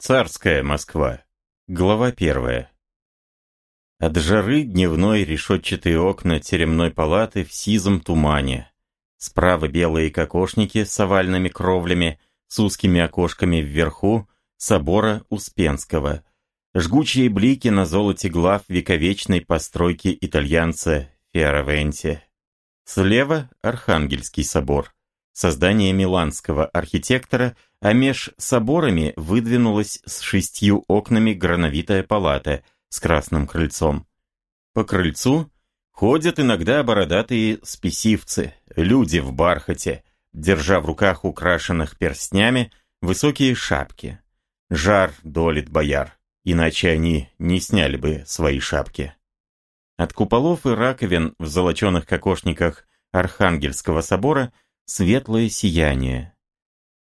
Царская Москва. Глава первая. От жары дневной решетчатые окна теремной палаты в сизом тумане. Справа белые кокошники с овальными кровлями, с узкими окошками вверху, собора Успенского. Жгучие блики на золоте глав вековечной постройки итальянца Фиоравенти. Слева Архангельский собор. Создание миланского архитектора – а меж соборами выдвинулась с шестью окнами грановитая палата с красным крыльцом. По крыльцу ходят иногда бородатые спесивцы, люди в бархате, держа в руках украшенных перстнями высокие шапки. Жар долит бояр, иначе они не сняли бы свои шапки. От куполов и раковин в золоченых кокошниках Архангельского собора светлое сияние,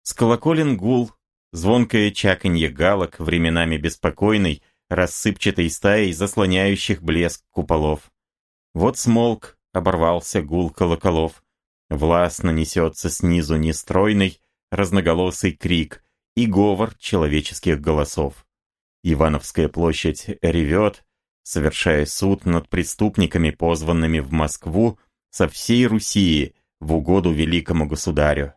с колоколен гул, звонкое чаканье галок, временами беспокойной, рассыпчатой стаей заслоняющих блеск куполов. Вот смолк, оборвался гул колоколов. Властно несется снизу нестройный, разноголосый крик и говор человеческих голосов. Ивановская площадь ревет, совершая суд над преступниками, позванными в Москву со всей Руси в угоду великому государю.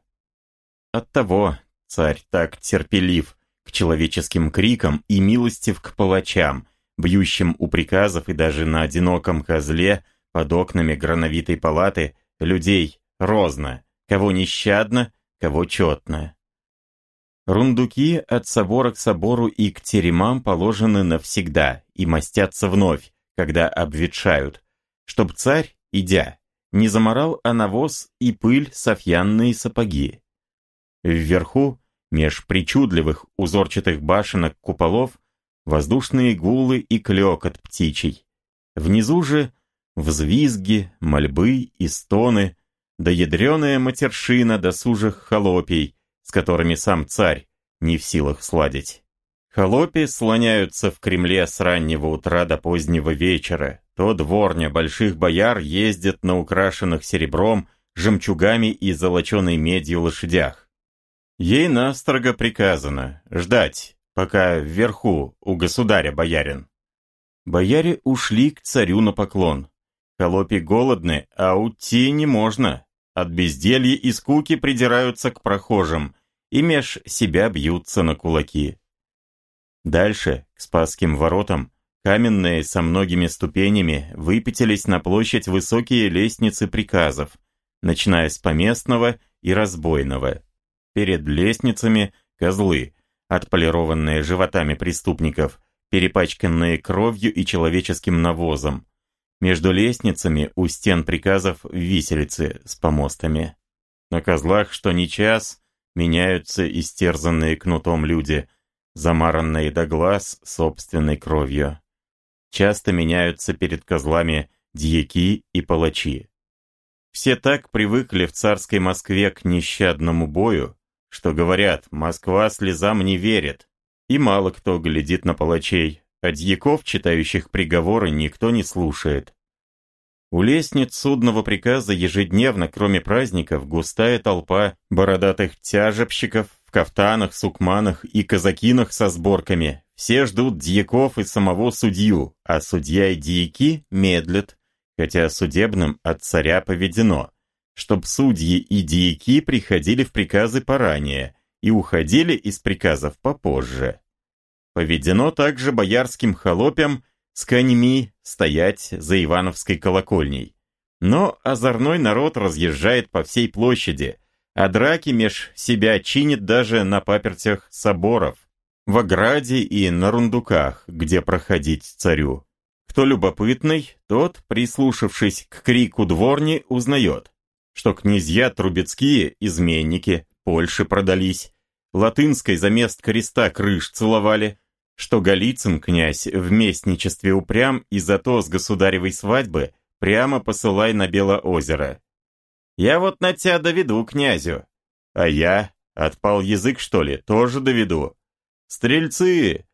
Оттого царь так терпелив к человеческим крикам и милостив к палачам, бьющим у приказов и даже на одиноком козле под окнами грановитой палаты людей розно, кого нещадно, кого четно. Рундуки от собора к собору и к теремам положены навсегда и мастятся вновь, когда обветшают, чтоб царь, идя, не заморал о навоз и пыль софьянные сапоги. Вверху, меж причудливых узорчатых башенок куполов, воздушные гулы и клёкот птичий. Внизу же взвизги, мольбы и стоны, да ядреная матершина досужих холопий, с которыми сам царь не в силах сладить. Холопи слоняются в Кремле с раннего утра до позднего вечера. То дворня больших бояр ездит на украшенных серебром, жемчугами и золоченой медью лошадях. Ей настрого приказано ждать, пока вверху у государя боярин. Бояре ушли к царю на поклон. Холопи голодны, а уйти не можно. От безделья и скуки придираются к прохожим и меж себя бьются на кулаки. Дальше, к Спасским воротам, каменные со многими ступенями, выпятились на площадь высокие лестницы приказов, начиная с поместного и разбойного. Перед лестницами козлы, отполированные животами преступников, перепачканные кровью и человеческим навозом. Между лестницами у стен приказов виселицы с помостами. На козлах, что не час, меняются истерзанные кнутом люди, замаранные до глаз собственной кровью. Часто меняются перед козлами дьяки и палачи. Все так привыкли в царской Москве к нещадному бою, что говорят, Москва слезам не верит. И мало кто глядит на палачей, а дьяков, читающих приговоры, никто не слушает. У лестниц судного приказа ежедневно, кроме праздников, густая толпа бородатых тяжебщиков в кафтанах, сукманах и казакинах со сборками. Все ждут дьяков и самого судью, а судья и дьяки медлят, хотя судебным от царя поведено – чтоб судьи и дьяки приходили в приказы поранее и уходили из приказов попозже. Поведено также боярским холопям с коньми стоять за Ивановской колокольней. Но озорной народ разъезжает по всей площади, а драки меж себя чинит даже на папертях соборов, в ограде и на рундуках, где проходить царю. Кто любопытный, тот, прислушавшись к крику дворни, узнает что князья Трубецкие – изменники, Польше продались, латынской за мест креста крыш целовали, что Голицын князь в местничестве упрям и зато с государевой свадьбы прямо посылай на Белоозеро. Я вот на тебя доведу, князю. А я, отпал язык, что ли, тоже доведу. Стрельцы!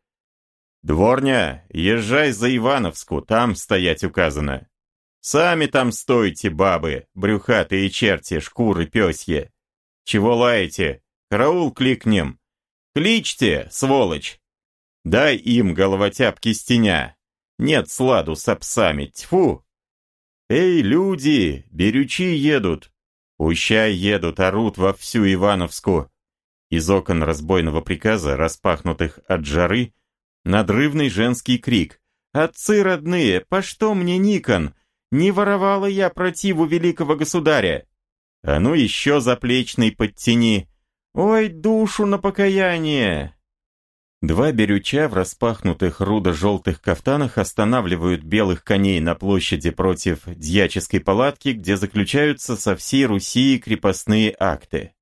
Дворня, езжай за Ивановску, там стоять указано. Сами там стойте, бабы, брюхатые черти, шкуры пёсье. Чего лаете? Караул кликнем. Кличьте, сволочь. Дай им головотяпки стеня. Нет сладу с псами, тьфу! Эй, люди, берючи едут. Пущай едут, орут во всю Ивановску. Из окон разбойного приказа, распахнутых от жары, надрывный женский крик. «Отцы родные, по что мне Никон? Не воровала я противу великого государя!» «А ну еще заплечный подтяни!» «Ой, душу на покаяние!» Два берюча в распахнутых рудо-желтых кафтанах останавливают белых коней на площади против дьяческой палатки, где заключаются со всей Руси крепостные акты.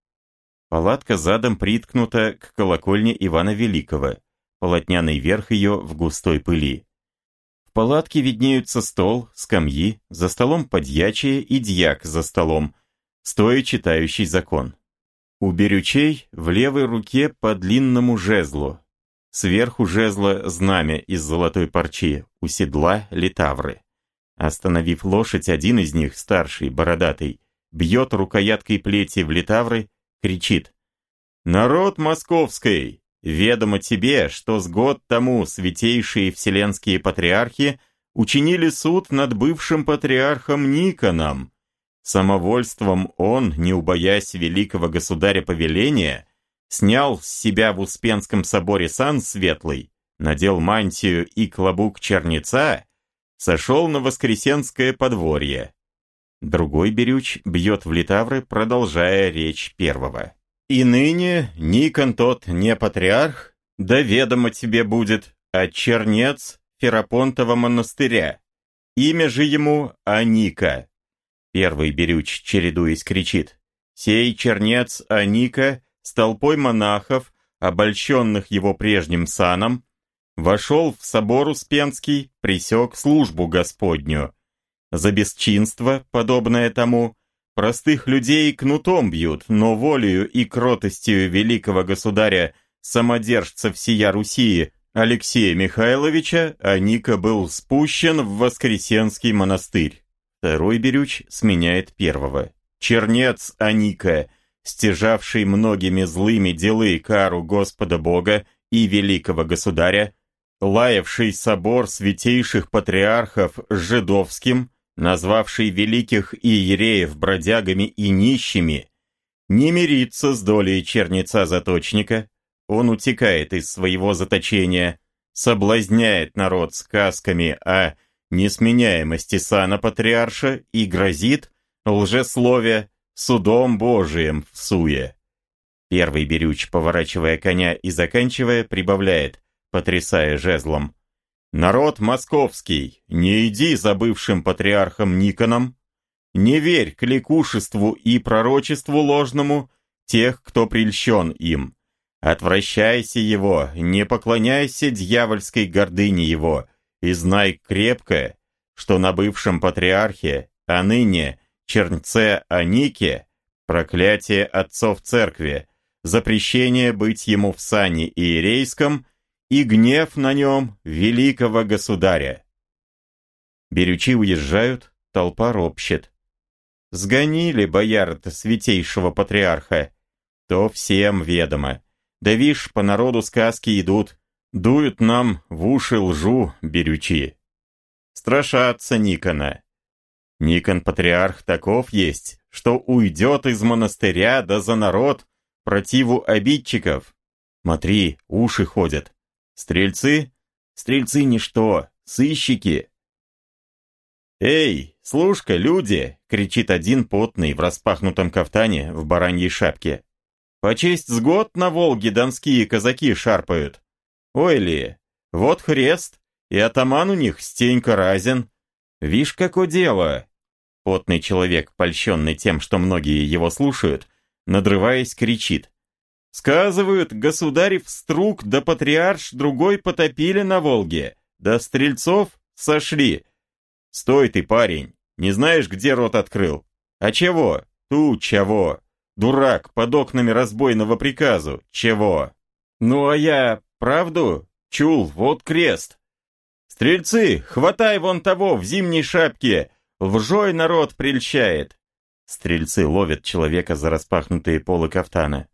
Палатка задом приткнута к колокольне Ивана Великого, полотняный верх ее в густой пыли. В палатке виднеются стол, скамьи, за столом подьячие и дьяк за столом, стоя читающий закон. У берючей в левой руке по длинному жезлу, Сверху жезла знамя из золотой парчи, у седла литавры. Остановив лошадь, один из них, старший, бородатый, бьет рукояткой плети в литавры, кричит. «Народ московский! Ведомо тебе, что с год тому святейшие вселенские патриархи учинили суд над бывшим патриархом Никоном. Самовольством он, не убоясь великого государя повеления, снял с себя в Успенском соборе сан светлый, надел мантию и клобук черница, сошел на Воскресенское подворье. Другой берюч бьет в литавры, продолжая речь первого. «И ныне Никон тот не патриарх, да ведомо тебе будет, а чернец Ферапонтова монастыря. Имя же ему Аника». Первый берюч, чередуясь, кричит. «Сей чернец Аника с толпой монахов, обольщенных его прежним саном, вошел в собор Успенский, присек службу Господню. За бесчинство, подобное тому, простых людей кнутом бьют, но волею и кротостью великого государя, самодержца всея Руси, Алексея Михайловича, Аника был спущен в Воскресенский монастырь. Второй берюч сменяет первого. Чернец Аника – стяжавший многими злыми делы кару Господа Бога и великого государя, лаявший собор святейших патриархов жидовским, назвавший великих иереев бродягами и нищими, не мирится с долей черница-заточника, он утекает из своего заточения, соблазняет народ сказками о несменяемости сана патриарша и грозит, лжесловия, судом Божиим в суе. Первый берюч, поворачивая коня и заканчивая, прибавляет, потрясая жезлом. «Народ московский, не иди за бывшим патриархом Никоном, не верь кликушеству и пророчеству ложному тех, кто прельщен им. Отвращайся его, не поклоняйся дьявольской гордыне его, и знай крепко, что на бывшем патриархе, а ныне чернце Анике, проклятие отцов церкви, запрещение быть ему в сане иерейском и гнев на нем великого государя. Берючи уезжают, толпа ропщет. Сгонили бояр-то святейшего патриарха. То всем ведомо. Да вишь, по народу сказки идут, дуют нам в уши лжу берючи. Страшатся Никона. Никон-патриарх таков есть, что уйдет из монастыря да за народ противу обидчиков. Смотри, уши ходят. Стрельцы? Стрельцы ничто, сыщики. «Эй, слушка, люди!» — кричит один потный в распахнутом кафтане в бараньей шапке. «По честь с год на Волге донские казаки шарпают. Ой ли, вот хрест, и атаман у них Стенька Разин, Вишь, какое дело!» Потный человек, польщенный тем, что многие его слушают, надрываясь, кричит. «Сказывают, государев струк да патриарш другой потопили на Волге, да стрельцов сошли. Стой ты, парень, не знаешь, где рот открыл? А чего? Ту чего? Дурак, под окнами разбойного приказу, чего? Ну а я, правду? Чул, вот крест. «Стрельцы, хватай вон того в зимней шапке! Лжой народ прельщает!» Стрельцы ловят человека за распахнутые полы кафтана.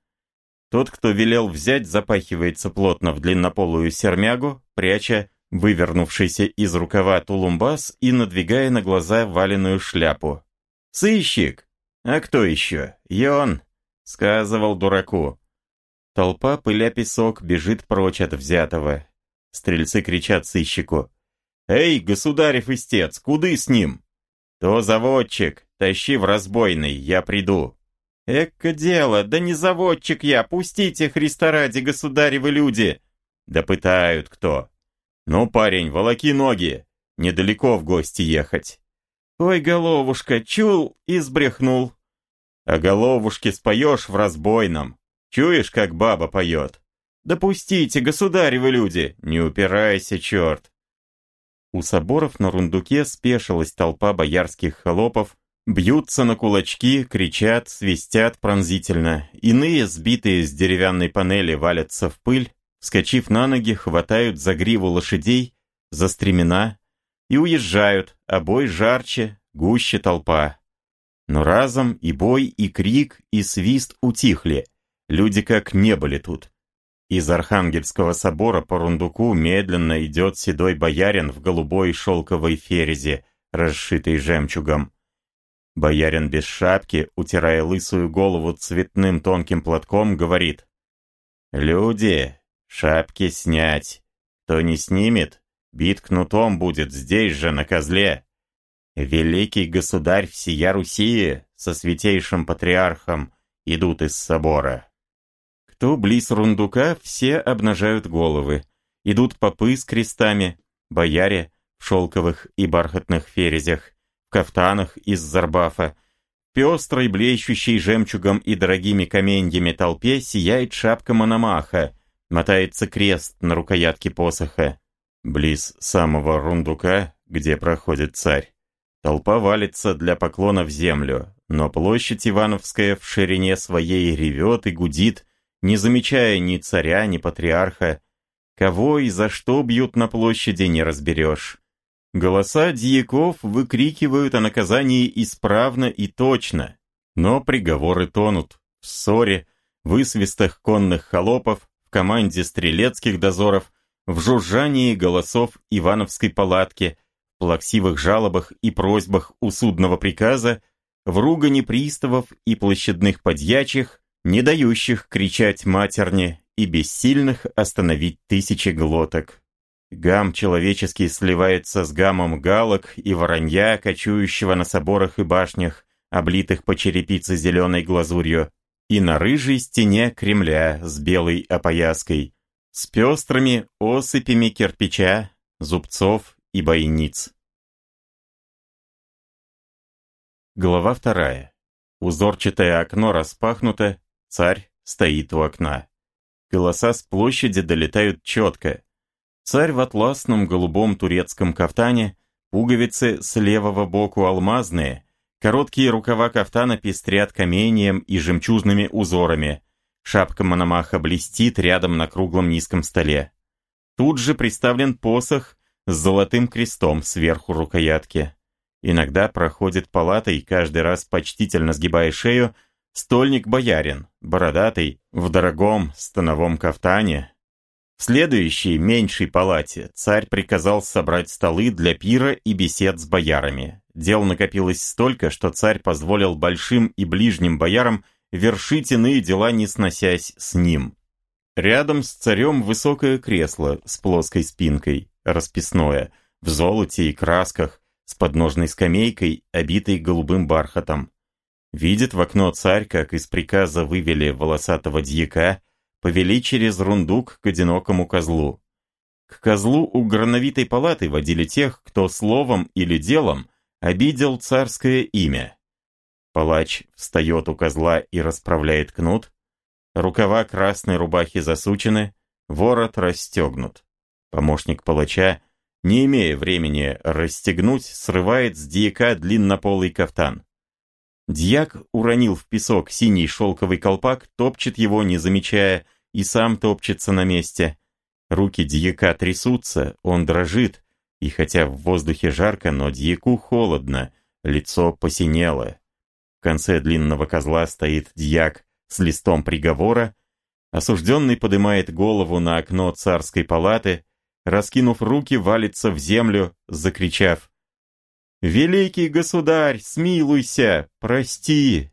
Тот, кто велел взять, запахивается плотно в длиннополую сермягу, пряча вывернувшийся из рукава тулумбас и надвигая на глаза валеную шляпу. «Сыщик! А кто еще? Йон!» — сказывал дураку. Толпа, пыля песок, бежит прочь от взятого. Стрельцы кричат сыщику. «Эй, государев истец, куды с ним?» «То заводчик, тащи в разбойный, я приду». «Эко дело, да не заводчик я, пустите, Христа ради, государевы люди!» «Да пытают кто!» «Ну, парень, волоки ноги, недалеко в гости ехать». «Ой, головушка, чул и сбрехнул». «А головушке споешь в разбойном, чуешь, как баба поет?» «Допустите, государевы люди, не упирайся, черт!» У соборов на рундуке спешилась толпа боярских холопов, бьются на кулачки, кричат, свистят пронзительно. Иные, сбитые с деревянной панели, валятся в пыль, вскочив на ноги, хватают за гриву лошадей, за стремена и уезжают, а бой жарче, гуще толпа. Но разом и бой, и крик, и свист утихли. Люди как не были тут. Из Архангельского собора по рундуку медленно идет седой боярин в голубой шелковой ферезе, расшитой жемчугом. Боярин без шапки, утирая лысую голову цветным тонким платком, говорит «Люди, шапки снять. Кто не снимет, бит кнутом будет здесь же, на козле. Великий государь всея Руси со святейшим патриархом идут из собора». Кто близ рундука, все обнажают головы. Идут попы с крестами, бояре в шелковых и бархатных ферезях, кафтанах из зарбафа. Пестрой, блещущей жемчугом и дорогими каменьями толпе сияет шапка Мономаха, мотается крест на рукоятке посоха. Близ самого рундука, где проходит царь, толпа валится для поклона в землю, но площадь Ивановская в ширине своей ревет и гудит, не замечая ни царя, ни патриарха. Кого и за что бьют на площади, не разберешь. Голоса дьяков выкрикивают о наказании исправно и точно, но приговоры тонут в ссоре, в свистах конных холопов, в команде стрелецких дозоров, в жужжании голосов Ивановской палатки, в плаксивых жалобах и просьбах у судного приказа, в ругани приставов и площадных подьячих, не дающих кричать матерне и бессильных остановить тысячи глоток. Гам человеческий сливается с гамом галок и воронья, кочующего на соборах и башнях, облитых по черепице зеленой глазурью, и на рыжей стене Кремля с белой опояской, с пестрыми осыпями кирпича, зубцов и бойниц. Глава вторая. Узорчатое окно распахнуто, Царь стоит у окна. Голоса с площади долетают четко. Царь в атласном голубом турецком кафтане, пуговицы с левого боку алмазные, короткие рукава кафтана пестрят каменьем и жемчужными узорами. Шапка Мономаха блестит рядом на круглом низком столе. Тут же приставлен посох с золотым крестом сверху рукоятки. Иногда проходит палатой, каждый раз почтительно сгибая шею, Стольник-боярин, бородатый, в дорогом становом кафтане. В следующей, меньшей палате, царь приказал собрать столы для пира и бесед с боярами. Дел накопилось столько, что царь позволил большим и ближним боярам вершить иные дела, не сносясь с ним. Рядом с царем высокое кресло с плоской спинкой, расписное, в золоте и красках, с подножной скамейкой, обитой голубым бархатом. Видит в окно царь, как из приказа вывели волосатого дьяка, повели через рундук к одинокому козлу. К козлу у грановитой палаты водили тех, кто словом или делом обидел царское имя. Палач встает у козла и расправляет кнут, рукава красной рубахи засучены, ворот расстегнут. Помощник палача, не имея времени расстегнуть, срывает с дьяка длиннополый кафтан. Дьяк уронил в песок синий шелковый колпак, топчет его, не замечая, и сам топчется на месте. Руки дьяка трясутся, он дрожит, и хотя в воздухе жарко, но дьяку холодно, лицо посинело. В конце длинного козла стоит дьяк с листом приговора, Осужденный поднимает голову на окно царской палаты, раскинув руки, валится в землю, закричав «Великий государь, смилуйся, прости!»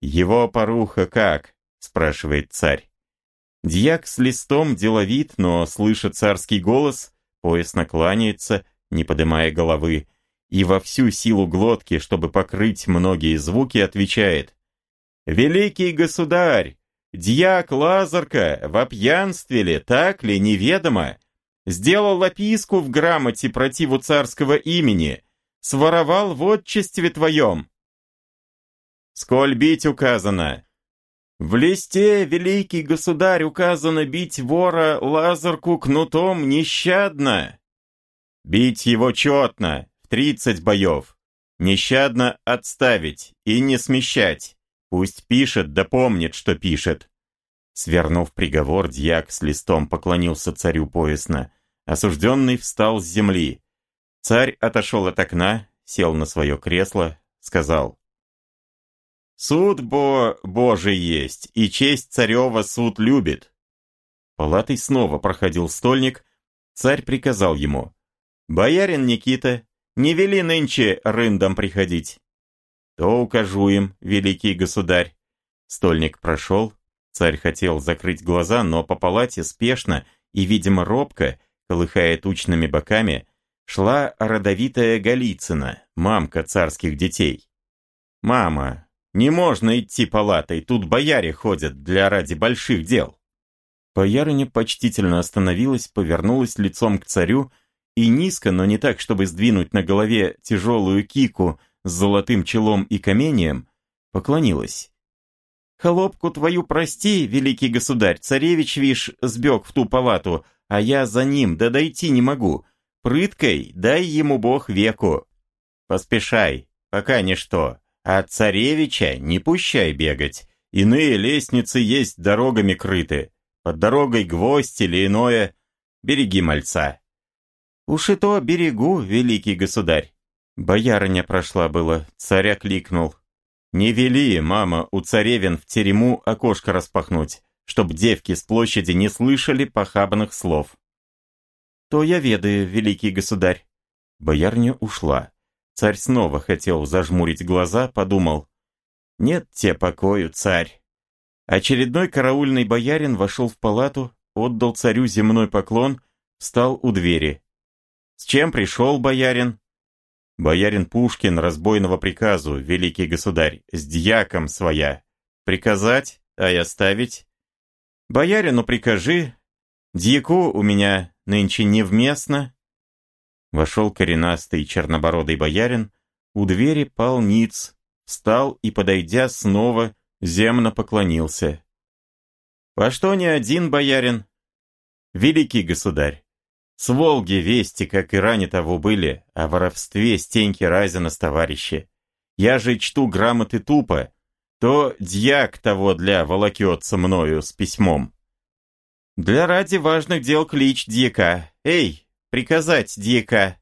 «Его поруха как?» — спрашивает царь. Дьяк с листом деловит, но, слыша царский голос, поясно кланяется, не поднимая головы, и во всю силу глотки, чтобы покрыть многие звуки, отвечает «Великий государь, дьяк Лазарка в опьянстве ли, так ли, неведомо, сделал описку в грамоте противу царского имени, своровал в отчестве твоем». «Сколь бить указано?» В листе, великий государь, указано бить вора Лазарку кнутом нещадно. Бить его четно, тридцать боев. Нещадно отставить и не смещать. Пусть пишет, да помнит, что пишет. Свернув приговор, дьяк с листом поклонился царю поясно. Осужденный встал с земли. Царь отошел от окна, сел на свое кресло, сказал. «Суд бо Божий есть, и честь царева суд любит». Палатой снова проходил стольник, царь приказал ему. «Боярин Никита, не вели нынче рындам приходить. То укажу им, великий государь. Стольник прошел, царь хотел закрыть глаза, но по палате спешно и, видимо, робко, колыхая тучными боками, шла родовитая Голицына, мамка царских детей. «Мама, не можно идти палатой, тут бояре ходят для ради больших дел». Боярыня почтительно остановилась, повернулась лицом к царю и низко, но не так, чтобы сдвинуть на голове тяжелую кику с золотым челом и каменьем, поклонилась. «Холопку твою прости, великий государь, царевич, вишь, сбег в ту палату, а я за ним, да дойти не могу. Прыткой дай ему бог веку. Поспешай, пока ничто, а царевича не пущай бегать. Иные лестницы есть дорогами крыты, под дорогой гвоздь или иное. Береги мальца». «Уж и то берегу, великий государь!» Боярыня прошла было, царя кликнул. «Не вели, мама, у царевин в терему окошко распахнуть, чтоб девки с площади не слышали похабных слов». «То я ведаю, великий государь». Боярня ушла. Царь снова хотел зажмурить глаза, подумал. «Нет те покою, царь». Очередной караульный боярин вошел в палату, отдал царю земной поклон, встал у двери. «С чем пришел боярин?» «Боярин Пушкин разбойного приказу, великий государь, с дьяком своя. Приказать, а я ставить?» «Боярину прикажи, дьяку у меня нынче невместно». Вошел коренастый чернобородый боярин, у двери пал ниц, встал и, подойдя снова, земно поклонился. «По что не один боярин?» «Великий государь, с Волги вести, как и ранее того были, о воровстве Стеньки Разина с товарищи. Я же чту грамоты тупо, то дьяк того для волокется мною с письмом. Для ради важных дел клич дьяка. Эй, приказать дьяка.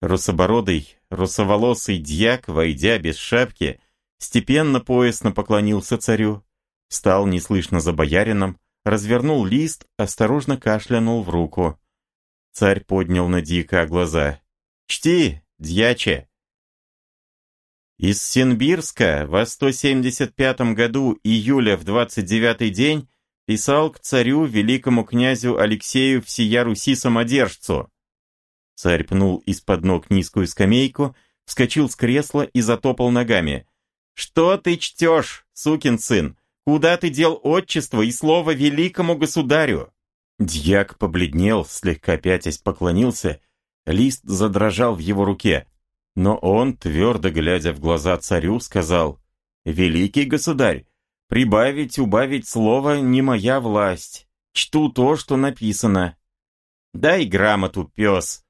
Русобородый, русоволосый дьяк, войдя без шапки, степенно поясно поклонился царю, встал неслышно за боярином, развернул лист, осторожно кашлянул в руку. Царь поднял на Дика глаза. «Чти, дьяче!» Из Синбирска во 175 году июля в 29 день писал к царю великому князю Алексею всея Руси самодержцу. Царь пнул из-под ног низкую скамейку, вскочил с кресла и затопал ногами. «Что ты чтешь, сукин сын? Куда ты дел отчество и слово великому государю?» Дьяк побледнел, слегка пятясь поклонился, лист задрожал в его руке, но он, твердо глядя в глаза царю, сказал, «Великий государь, прибавить, убавить слово не моя власть, чту то, что написано». «Дай грамоту, пес!»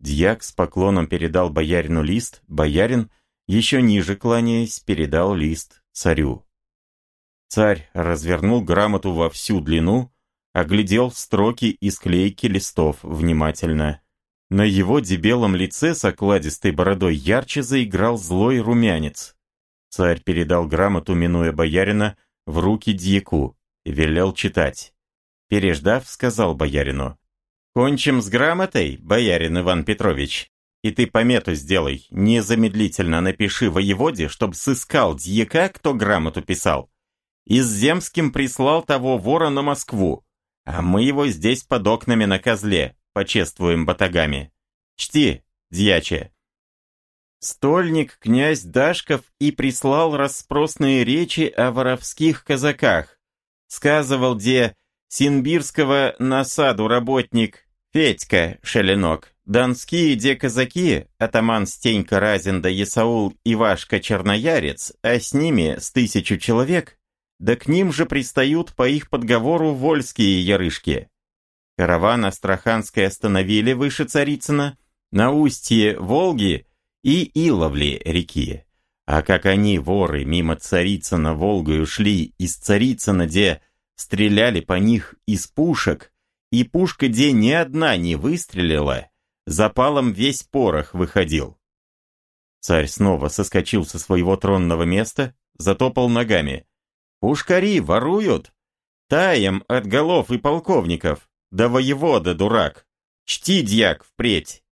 Дьяк с поклоном передал боярину лист, боярин, еще ниже кланяясь, передал лист царю. Царь развернул грамоту во всю длину, оглядел строки и склейки листов внимательно. На его дебелом лице с окладистой бородой ярче заиграл злой румянец. Царь передал грамоту, минуя боярина, в руки дьяку. велел читать. Переждав, сказал боярину. «Кончим с грамотой, боярин Иван Петрович, и ты помету сделай, незамедлительно напиши воеводе, чтоб сыскал дьяка, кто грамоту писал. Из земским прислал того вора на Москву, а мы его здесь под окнами на козле почествуем батагами. Чти, дьяче. Стольник князь Дашков и прислал расспросные речи о воровских казаках. Сказывал, где Синбирского насаду работник Федька Шеленок, донские де казаки, атаман Стенька Разин да Исаул Ивашка Черноярец, а с ними с тысячу человек, да к ним же пристают по их подговору вольские ярышки. Караван Астраханской остановили выше Царицына, на устье Волги и Иловли реки. А как они, воры, мимо Царицына Волгой ушли, из Царицына, где стреляли по них из пушек, и пушка, где ни одна не выстрелила, запалом весь порох выходил. Царь снова соскочил со своего тронного места, затопал ногами. «Пушкари воруют! Таем от голов и полковников! Да воевода, дурак! Чти, дьяк, впредь!»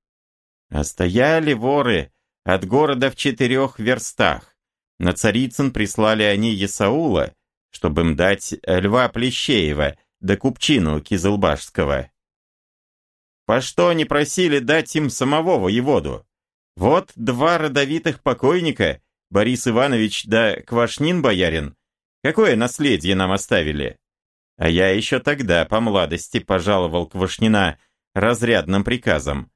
А стояли воры, от города в четырех верстах. На Царицын прислали они Есаула, чтобы им дать Льва Плещеева да Купчину Кизылбашского. По что не просили дать им самого воеводу? Вот два родовитых покойника, Борис Иванович да Квашнин боярин, какое наследие нам оставили? А я еще тогда, по младости, пожаловал Квашнина разрядным приказом.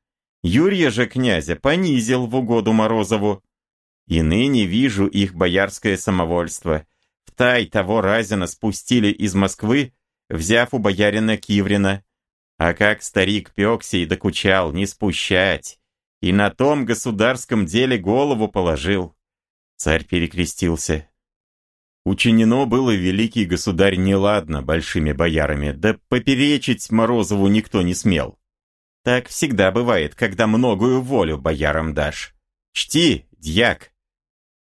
Юрия же князя понизил в угоду Морозову. И ныне вижу их боярское самовольство. В тай того Разина спустили из Москвы, взяв у боярина Киврина. А как старик Пёксий докучал не спущать, и на том государском деле голову положил. Царь перекрестился. Учинено было великий государь неладно большими боярами, да поперечить Морозову никто не смел. Так всегда бывает, когда многую волю боярам дашь. Чти, дьяк!»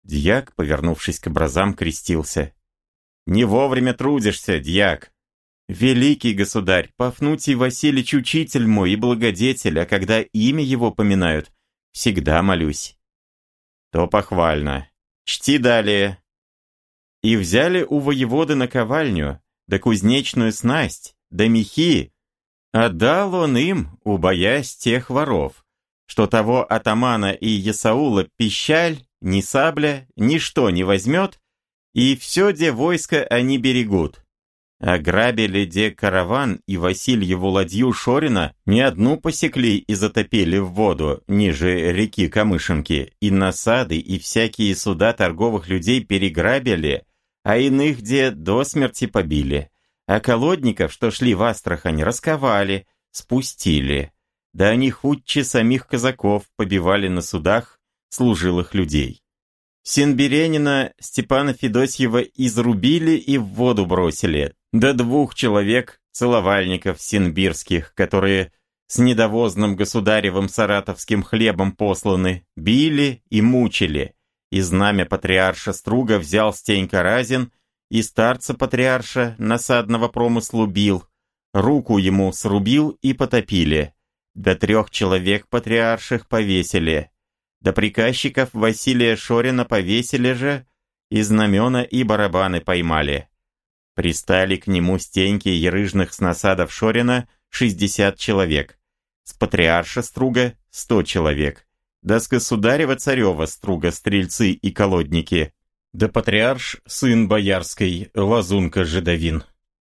Дьяк, повернувшись к образам, крестился. «Не вовремя трудишься, дьяк!» «Великий государь, Пафнутий Васильевич учитель мой и благодетель, а когда имя его поминают, всегда молюсь». «То похвально. Чти далее». И взяли у воеводы наковальню, да кузнечную снасть, да мехи, Отдал он им, убоясь тех воров, что того атамана и Есаула пищаль, ни сабля, ничто не возьмет, и все, де войско они берегут. Ограбили де караван и Васильеву ладью Шорина, ни одну посекли и затопили в воду, ниже реки Камышинки, и насады, и всякие суда торговых людей переграбили, а иных где до смерти побили а колодников, что шли в Астрахань, расковали, спустили. Да они худче самих казаков побивали на судах служилых людей. Синберенина Степана Федосьева изрубили и в воду бросили. До двух человек, целовальников синбирских, которые с недовозным государевым саратовским хлебом посланы, били и мучили. И знамя патриарша Струга взял Стенька Разин и старца-патриарша насадного промыслу бил, руку ему срубил и потопили. До трех человек патриарших повесили. До приказчиков Василия Шорина повесили же, и знамена и барабаны поймали. Пристали к нему стеньки ерыжных с насадов Шорина 60 человек, с патриарша Струга 100 человек, да с государева царева Струга стрельцы и колодники да патриарш, сын боярской, лазунка жидовин.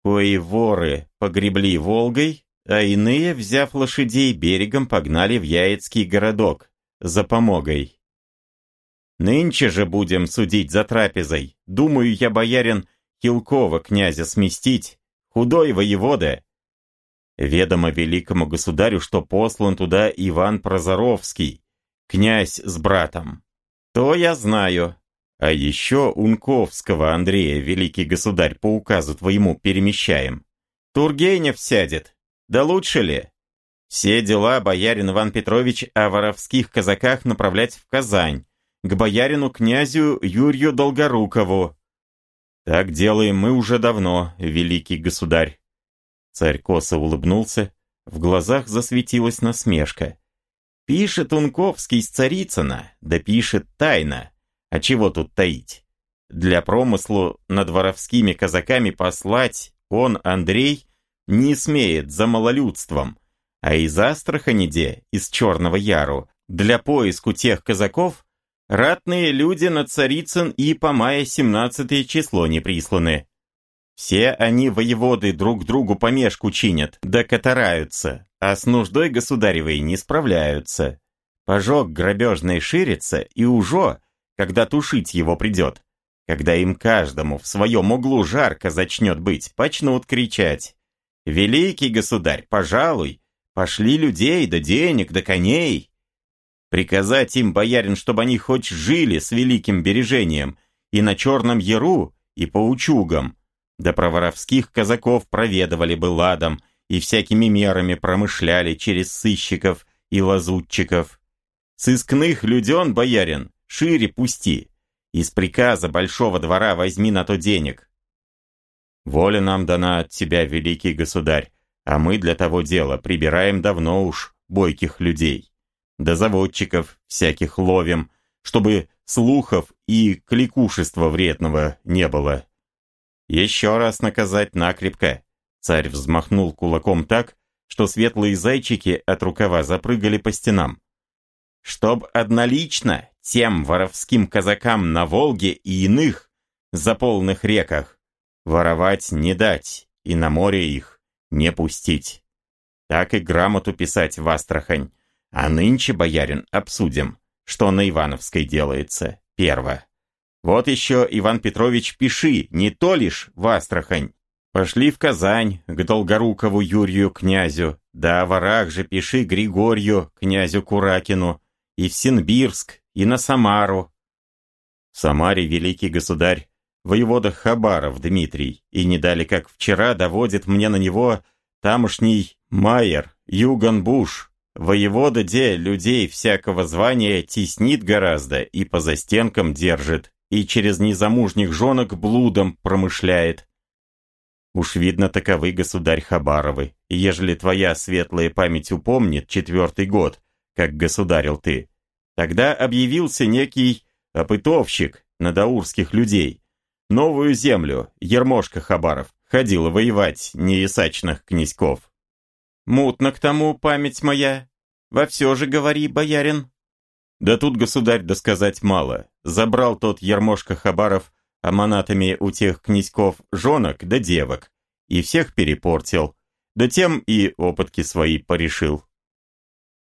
Кои воры погребли Волгой, а иные, взяв лошадей, берегом погнали в Яицкий городок за помогой. Нынче же будем судить за трапезой. Думаю я, боярин, Хилкова князя сместить, худой воевода. Ведомо великому государю, что послан туда Иван Прозоровский, князь с братом. То я знаю, а еще Унковского Андрея, великий государь, по указу твоему перемещаем. Тургенев сядет. Да лучше ли? Все дела боярин Иван Петрович о воровских казаках направлять в Казань, к боярину князю Юрию Долгорукову. Так делаем мы уже давно, великий государь. Царь косо улыбнулся, в глазах засветилась насмешка. Пишет Унковский с Царицына, да пишет тайно. А чего тут таить? Для промыслу над воровскими казаками послать он, Андрей, не смеет за малолюдством, а из Астраханиде, из Черного Яру, для поиску тех казаков, ратные люди на Царицын и по мая 17 число не присланы. Все они, воеводы, друг другу помешку чинят, да катараются, а с нуждой государевой не справляются. Пожог грабежный ширится, и уже, когда тушить его придет, когда им каждому в своем углу жарко зачнет быть, почнут кричать. «Великий государь, пожалуй, пошли людей, да денег, да коней!» Приказать им, боярин, чтобы они хоть жили с великим бережением, и на Черном Яру, и по учугам, да про воровских казаков проведывали бы ладом, и всякими мерами промышляли через сыщиков и лазутчиков. Сыскных люден, боярин, шире пусти, из приказа большого двора возьми на то денег. Воля нам дана от тебя, великий государь, а мы для того дела прибираем давно уж бойких людей. Да заводчиков всяких ловим, чтобы слухов и кликушества вредного не было. Еще раз наказать накрепко. Царь взмахнул кулаком так, что светлые зайчики от рукава запрыгали по стенам. Чтоб однолично тем воровским казакам на Волге и иных заполных реках воровать не дать и на море их не пустить. Так и грамоту писать в Астрахань. А нынче, боярин, обсудим, что на Ивановской делается. Перво. Вот еще, Иван Петрович, пиши, не то лишь в Астрахань. Пошли в Казань, к Долгорукову Юрию князю, да о ворах же пиши Григорию, князю Куракину, и в Синбирск, и на Самару. В Самаре великий государь, воевода Хабаров Дмитрий, и не дали как вчера доводит мне на него тамошний Майер, Юган Буш, воевода де людей всякого звания теснит гораздо и по застенкам держит, и через незамужних женок блудом промышляет. Уж видно, таковы государь Хабаровы, ежели твоя светлая память упомнит четвертый год, как государил ты, тогда объявился некий опытовщик надаурских людей. Новую землю, Ермошка Хабаров, ходила воевать неясачных князьков. Мутно к тому память моя. Во все же говори, боярин. Да тут, государь, досказать мало. Забрал тот Ермошка Хабаров аманатами у тех князьков жонок да девок, и всех перепортил, да тем и опытки свои порешил.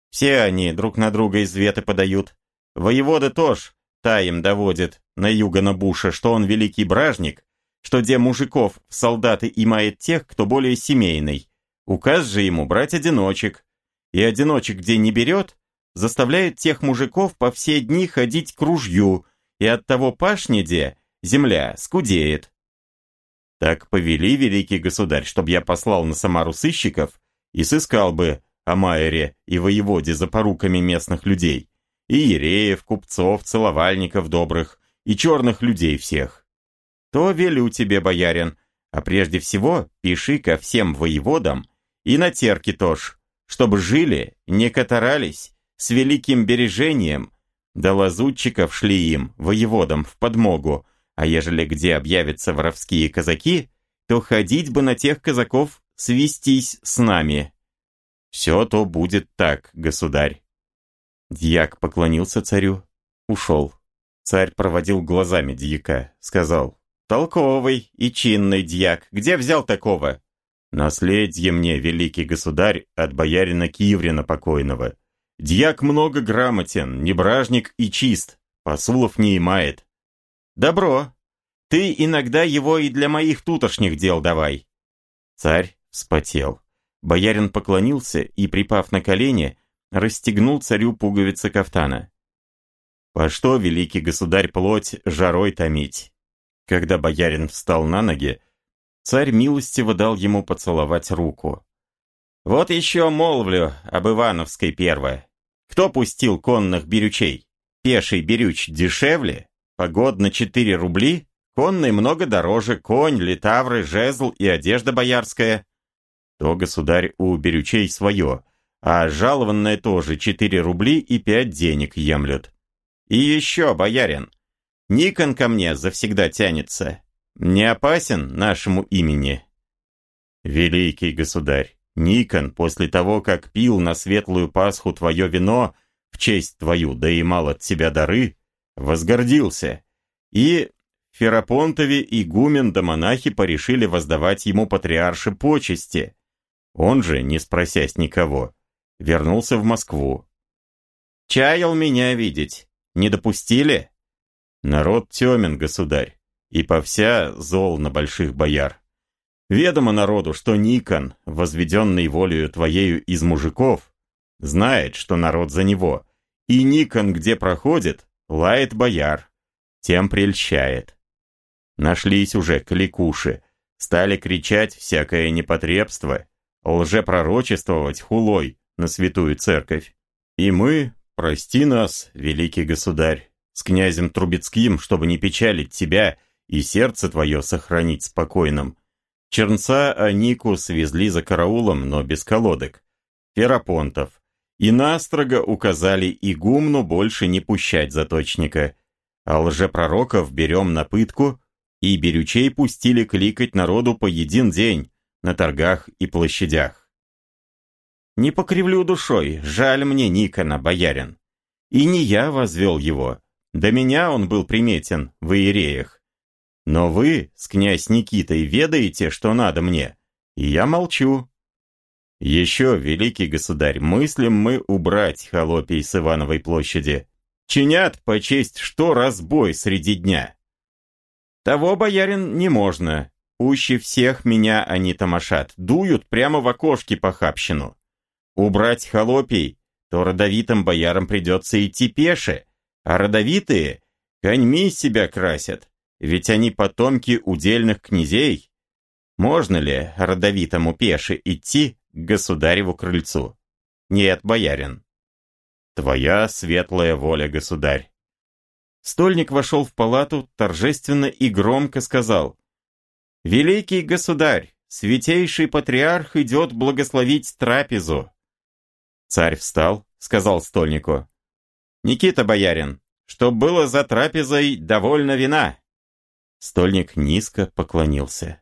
Все они друг на друга изветы подают. Воевода тоже таем доводит на Югана Буша, что он великий бражник, что где мужиков в солдаты имеет тех, кто более семейный. Указ же ему брать одиночек. И одиночек где не берет, заставляет тех мужиков по все дни ходить к ружью, и от того пашне земля скудеет. Так повели великий государь, чтоб я послал на Самару сыщиков и сыскал бы о Майере и воеводе за поруками местных людей, и ереев, купцов, целовальников добрых, и черных людей всех. То велю тебе, боярин, а прежде всего пиши ко всем воеводам и на терки тоже, чтобы жили, не катарались, с великим бережением, да лазутчиков шли им, воеводам, в подмогу, а ежели где объявятся воровские казаки, то ходить бы на тех казаков свестись с нами. Все то будет так, государь. Дьяк поклонился царю, ушел. Царь проводил глазами дьяка, сказал, «Толковый и чинный дьяк, где взял такого?» «Наследие мне, великий государь, от боярина Киеврина покойного. Дьяк много грамотен, небражник и чист, посулов не имает». «Добро. Ты иногда его и для моих тутошних дел давай». Царь вспотел. Боярин поклонился и, припав на колени, расстегнул царю пуговицы кафтана. «По что, великий государь, плоть жарой томить?» Когда боярин встал на ноги, царь милостиво дал ему поцеловать руку. «Вот еще молвлю об Ивановской первое. Кто пустил конных берючей? Пеший берюч дешевле? Погод на 4 рубли? конный много дороже, конь, литавры, жезл и одежда боярская. То, государь, у берючей свое, а жалованное тоже четыре рубли и пять денег емлют. И еще, боярин, Никон ко мне завсегда тянется. Не опасен нашему имени? Великий государь, Никон, после того, как пил на светлую Пасху твое вино, в честь твою, да и мал от тебя дары, возгордился. И Ферапонтове игумен да монахи порешили воздавать ему патриарши почести. Он же, не спросясь никого, вернулся в Москву. Чаял меня видеть. Не допустили? Народ темен, государь, и повся зол на больших бояр. Ведомо народу, что Никон, возведенный волею твоею из мужиков, знает, что народ за него, и Никон, где проходит, лает бояр, тем прельщает. Нашлись уже кликуши, стали кричать всякое непотребство, лжепророчествовать хулой на святую церковь. И мы, прости нас, великий государь, с князем Трубецким, чтобы не печалить тебя и сердце твое сохранить спокойным. Чернца Анику свезли за караулом, но без колодок. Ферапонтов. И настрого указали игумну больше не пущать заточника. А лжепророков берем на пытку, и берючей пустили кликать народу по един день на торгах и площадях. Не покривлю душой, жаль мне Никона, боярин. И не я возвел его, до меня он был приметен в Иереях. Но вы с князь Никитой ведаете, что надо мне, и я молчу. Еще, великий государь, мыслим мы убрать холопий с Ивановой площади. Чинят по честь что разбой среди дня. Того, боярин, не можно. Пуще всех меня они тамашат, дуют прямо в окошки похабщину. Убрать холопий, то родовитым боярам придется идти пеше, а родовитые коньми себя красят, ведь они потомки удельных князей. Можно ли родовитому пеше идти к государеву крыльцу? Нет, боярин. Твоя светлая воля, государь. Стольник вошел в палату, торжественно и громко сказал. «Великий государь, святейший патриарх идет благословить трапезу». Царь встал, сказал стольнику. «Никита, боярин, что было за трапезой довольно вина!» Стольник низко поклонился.